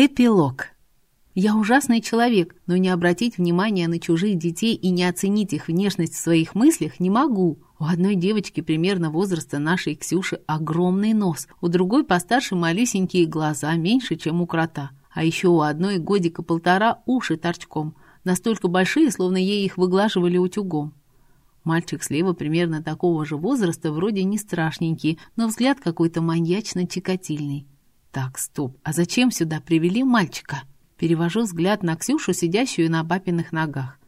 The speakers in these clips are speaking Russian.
Эпилог. Я ужасный человек, но не обратить внимания на чужих детей и не оценить их внешность в своих мыслях не могу. У одной девочки примерно возраста нашей Ксюши огромный нос, у другой постарше малюсенькие глаза, меньше, чем у крота. А еще у одной годика полтора уши торчком, настолько большие, словно ей их выглаживали утюгом. Мальчик слева примерно такого же возраста, вроде не страшненький, но взгляд какой-то маньячно-чикатильный. Так, стоп, а зачем сюда привели мальчика? Перевожу взгляд на Ксюшу, сидящую на папиных ногах.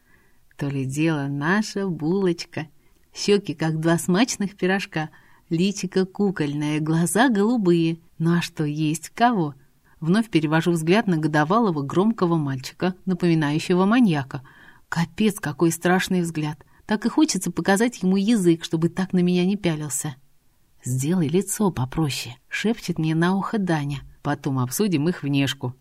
То ли дело наша булочка. Щеки, как два смачных пирожка. Личико кукольное, глаза голубые. Ну а что, есть кого? Вновь перевожу взгляд на годовалого громкого мальчика, напоминающего маньяка. Капец, какой страшный взгляд. Так и хочется показать ему язык, чтобы так на меня не пялился. «Сделай лицо попроще», — шепчет мне на ухо Даня. «Потом обсудим их внешку».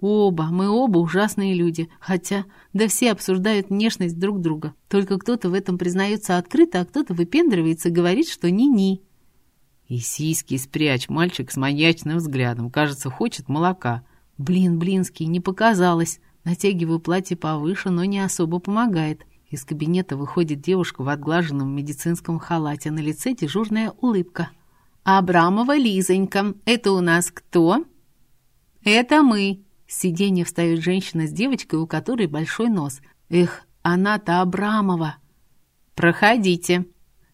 Оба, мы оба ужасные люди, хотя, да все обсуждают внешность друг друга. Только кто-то в этом признается открыто, а кто-то выпендривается и говорит, что ни-ни. И сиськи спрячь, мальчик с маньячным взглядом, кажется, хочет молока. Блин, блинский, не показалось. Натягиваю платье повыше, но не особо помогает. Из кабинета выходит девушка в отглаженном медицинском халате, на лице дежурная улыбка. «Абрамова Лизонька, это у нас кто?» «Это мы!» С сиденья встает женщина с девочкой, у которой большой нос. «Эх, она-то Абрамова!» «Проходите!»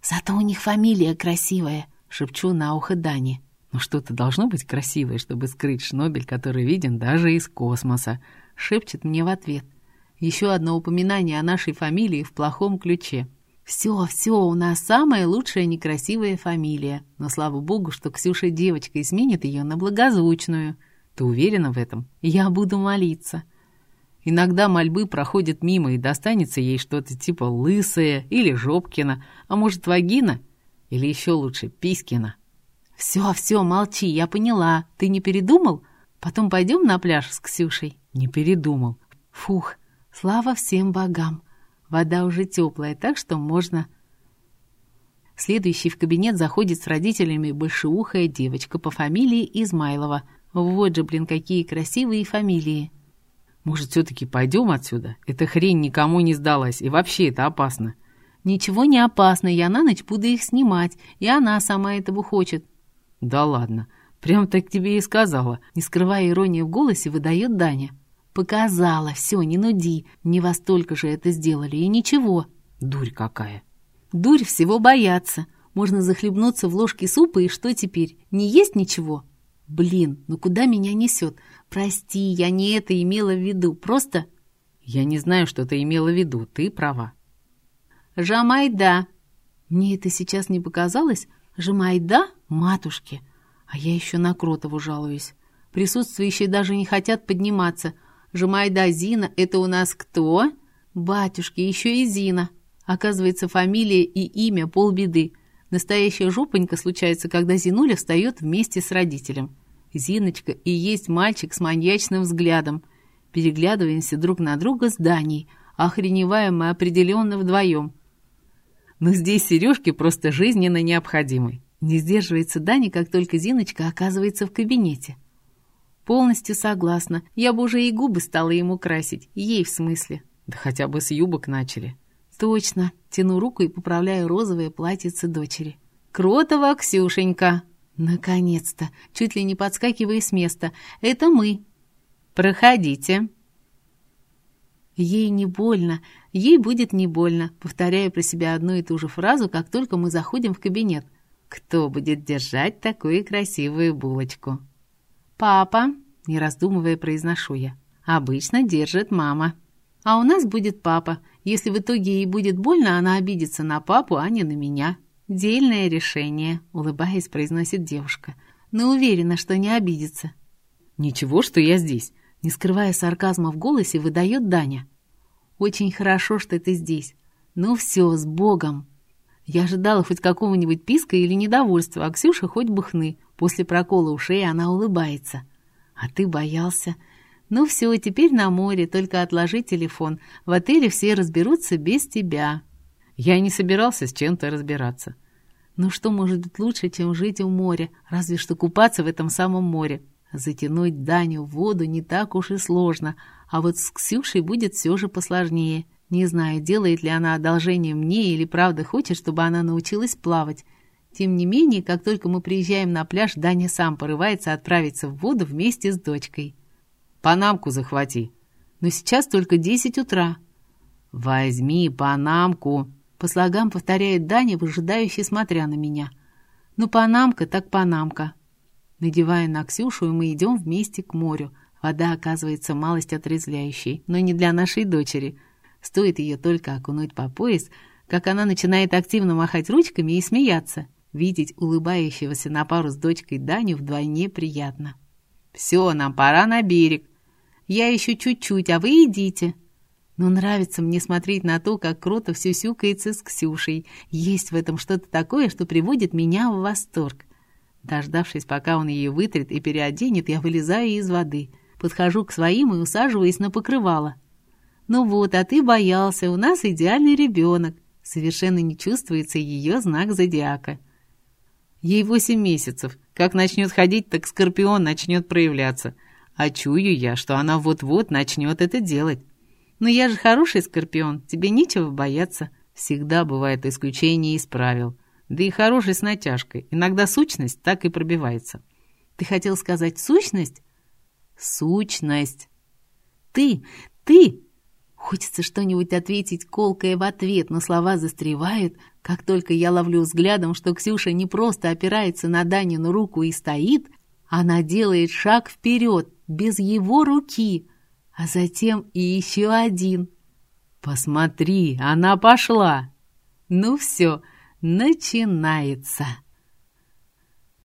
«Зато у них фамилия красивая!» Шепчу на ухо Дани. «Ну что-то должно быть красивое, чтобы скрыть шнобель, который виден даже из космоса!» Шепчет мне в ответ. Еще одно упоминание о нашей фамилии в плохом ключе. Все, все, у нас самая лучшая некрасивая фамилия. Но слава богу, что Ксюша девочка изменит ее на благозвучную. Ты уверена в этом? Я буду молиться. Иногда мольбы проходят мимо, и достанется ей что-то типа лысая или жопкина, а может вагина, или еще лучше писькина. Все, все, молчи, я поняла. Ты не передумал? Потом пойдем на пляж с Ксюшей? Не передумал. Фух, Слава всем богам! Вода уже теплая, так что можно... Следующий в кабинет заходит с родителями большеухая девочка по фамилии Измайлова. Вот же, блин, какие красивые фамилии. Может, все-таки пойдем отсюда? Эта хрень никому не сдалась, и вообще это опасно. Ничего не опасно, я на ночь буду их снимать, и она сама этого хочет. Да ладно, прям так тебе и сказала. Не скрывая иронии в голосе, выдает Даня. Показала, все, не нуди. Не во столько же это сделали, и ничего. Дурь какая. Дурь всего бояться. Можно захлебнуться в ложке супа, и что теперь? Не есть ничего? Блин, ну куда меня несет? Прости, я не это имела в виду, просто... Я не знаю, что ты имела в виду, ты права. Жамайда. Мне это сейчас не показалось? Жамайда? Матушки. А я еще на Кротову жалуюсь. Присутствующие даже не хотят подниматься — Жумайда Зина — это у нас кто? Батюшки, еще и Зина. Оказывается, фамилия и имя полбеды. Настоящая жопонька случается, когда Зинуля встает вместе с родителем. Зиночка и есть мальчик с маньячным взглядом. Переглядываемся друг на друга с Даней. Охреневаем мы определенно вдвоем. Но здесь сережки просто жизненно необходимы. Не сдерживается Дани, как только Зиночка оказывается в кабинете. Полностью согласна. Я бы уже и губы стала ему красить. Ей в смысле. Да хотя бы с юбок начали. Точно. Тяну руку и поправляю розовое платьице дочери. Кротова Ксюшенька. Наконец-то. Чуть ли не подскакивая с места. Это мы. Проходите. Ей не больно, ей будет не больно, повторяю про себя одну и ту же фразу, как только мы заходим в кабинет. Кто будет держать такую красивую булочку? «Папа», — не раздумывая произношу я, — «обычно держит мама». «А у нас будет папа. Если в итоге ей будет больно, она обидится на папу, а не на меня». «Дельное решение», — улыбаясь, произносит девушка. «Но уверена, что не обидится». «Ничего, что я здесь», — не скрывая сарказма в голосе, выдает Даня. «Очень хорошо, что ты здесь. Ну все, с Богом!» Я ожидала хоть какого-нибудь писка или недовольства, а Ксюша хоть бы хны. После прокола ушей она улыбается. А ты боялся. Ну все, теперь на море, только отложи телефон. В отеле все разберутся без тебя. Я не собирался с чем-то разбираться. Ну что может быть лучше, чем жить у моря? Разве что купаться в этом самом море. Затянуть Даню в воду не так уж и сложно, а вот с Ксюшей будет все же посложнее. Не знаю, делает ли она одолжение мне или правда хочет, чтобы она научилась плавать. Тем не менее, как только мы приезжаем на пляж, Даня сам порывается отправиться в воду вместе с дочкой. «Панамку захвати». «Но сейчас только десять утра». «Возьми панамку», — по слогам повторяет Даня, выжидающе смотря на меня. «Ну, панамка так панамка». Надевая на Ксюшу, мы идем вместе к морю. Вода оказывается малость отрезвляющей, но не для нашей дочери. Стоит ее только окунуть по пояс, как она начинает активно махать ручками и смеяться. Видеть улыбающегося на пару с дочкой Даню вдвойне приятно. «Все, нам пора на берег. Я еще чуть-чуть, а вы идите». Но нравится мне смотреть на то, как круто все сюкается с Ксюшей. Есть в этом что-то такое, что приводит меня в восторг. Дождавшись, пока он ее вытрет и переоденет, я вылезаю из воды. Подхожу к своим и усаживаюсь на покрывало. «Ну вот, а ты боялся, у нас идеальный ребенок». Совершенно не чувствуется ее знак зодиака. Ей восемь месяцев. Как начнет ходить, так скорпион начнет проявляться. А чую я, что она вот-вот начнет это делать. Но я же хороший скорпион, тебе нечего бояться. Всегда бывает исключение из правил. Да и хороший с натяжкой. Иногда сущность так и пробивается. Ты хотел сказать сущность? Сущность. Ты, ты! Хочется что-нибудь ответить колкое в ответ, но слова застревают, как только я ловлю взглядом, что Ксюша не просто опирается на Данину руку и стоит, она делает шаг вперед, без его руки, а затем и еще один. «Посмотри, она пошла!» «Ну все, начинается!»